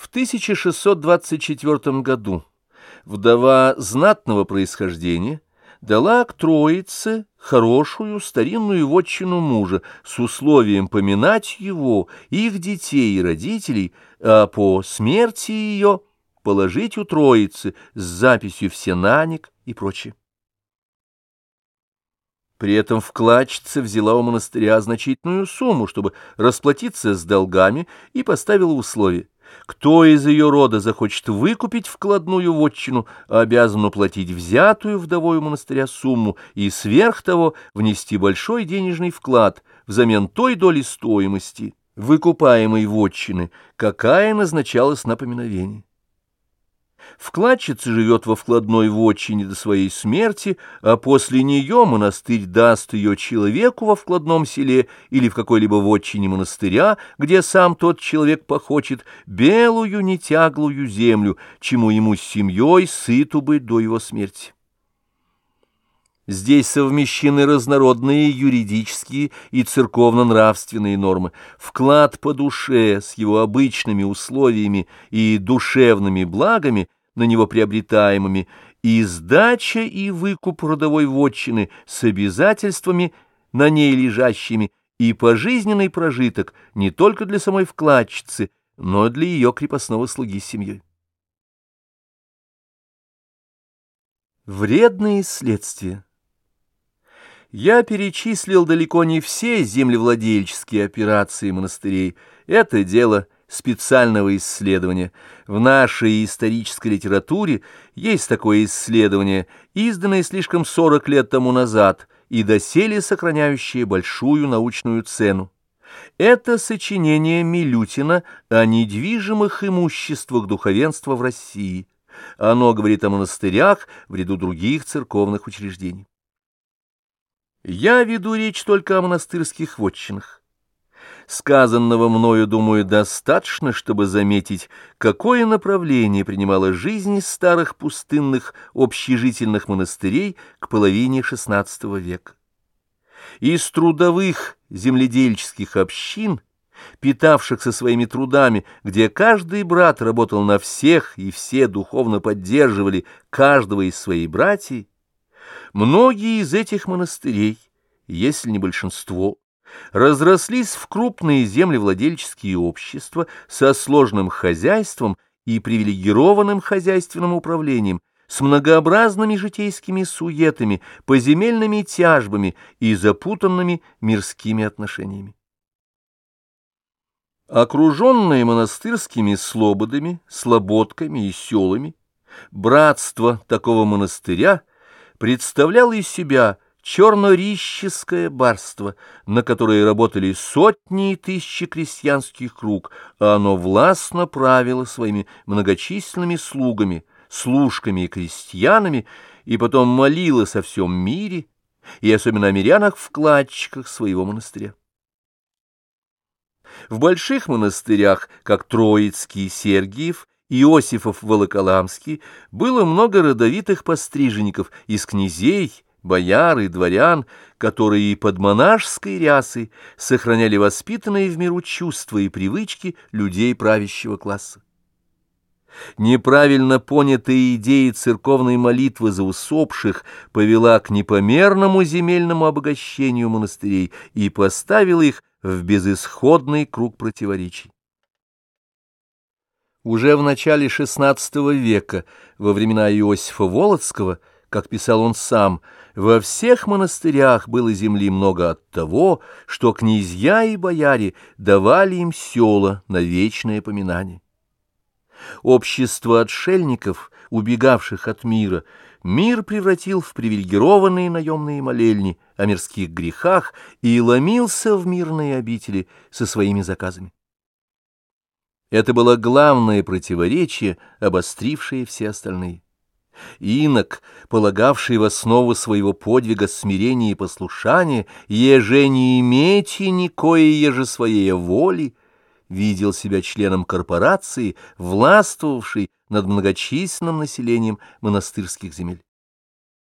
В 1624 году вдова знатного происхождения дала к Троице хорошую старинную вотчину мужа с условием поминать его, их детей и родителей, а по смерти ее положить у Троицы с записью в Сенаник и прочее. При этом вкладчица взяла у монастыря значительную сумму, чтобы расплатиться с долгами, и поставила условие — кто из ее рода захочет выкупить вкладную вотчину, обязан уплатить взятую вдовою монастыря сумму и сверх того внести большой денежный вклад взамен той доли стоимости выкупаемой вотчины, какая назначалась на поминовение. Вкладчица живет во вкладной вотчине до своей смерти, а после нее монастырь даст ее человеку во вкладном селе или в какой-либо вотчине монастыря, где сам тот человек похочет, белую нетяглую землю, чему ему с семьей сыту быть до его смерти. Здесь совмещены разнородные юридические и церковно-нравственные нормы. Вклад по душе с его обычными условиями и душевными благами – на него приобретаемыми, и сдача и выкуп родовой вотчины с обязательствами на ней лежащими, и пожизненный прожиток не только для самой вкладчицы, но и для ее крепостного слуги с семьей. Вредные следствия Я перечислил далеко не все землевладельческие операции монастырей. Это дело – специального исследования. В нашей исторической литературе есть такое исследование, изданное слишком 40 лет тому назад и доселе сохраняющее большую научную цену. Это сочинение Милютина о недвижимых имуществах духовенства в России. Оно говорит о монастырях в ряду других церковных учреждений. Я веду речь только о монастырских вотчинах. Сказанного мною, думаю, достаточно, чтобы заметить, какое направление принимала жизнь старых пустынных общежительных монастырей к половине XVI века. Из трудовых земледельческих общин, питавшихся своими трудами, где каждый брат работал на всех и все духовно поддерживали каждого из своих братьев, многие из этих монастырей, если не большинство, разрослись в крупные землевладельческие общества со сложным хозяйством и привилегированным хозяйственным управлением, с многообразными житейскими суетами, поземельными тяжбами и запутанными мирскими отношениями. Окруженные монастырскими слободами, слободками и селами, братство такого монастыря представляло из себя – чернорищеское барство, на которое работали сотни и тысячи крестьянских круг, а оно властно правило своими многочисленными слугами, служками и крестьянами, и потом молило со всем мире, и особенно о мирянах-вкладчиках своего монастыря. В больших монастырях, как Троицкий Сергиев, Иосифов Волоколамский, было много родовитых постриженников из князей, бояр и дворян, которые под монашеской рясой сохраняли воспитанные в миру чувства и привычки людей правящего класса. Неправильно понятая идея церковной молитвы за усопших повела к непомерному земельному обогащению монастырей и поставила их в безысходный круг противоречий. Уже в начале XVI века, во времена Иосифа Волоцкого, как писал он сам, во всех монастырях было земли много от того, что князья и бояре давали им села на вечное поминание. Общество отшельников, убегавших от мира, мир превратил в привилегированные наемные молельни о мирских грехах и ломился в мирные обители со своими заказами. Это было главное противоречие, обострившее все остальные. Инок, полагавший в основу своего подвига смирение и послушание, еже не имейте никое еже своей воли, видел себя членом корпорации, властвовавшей над многочисленным населением монастырских земель.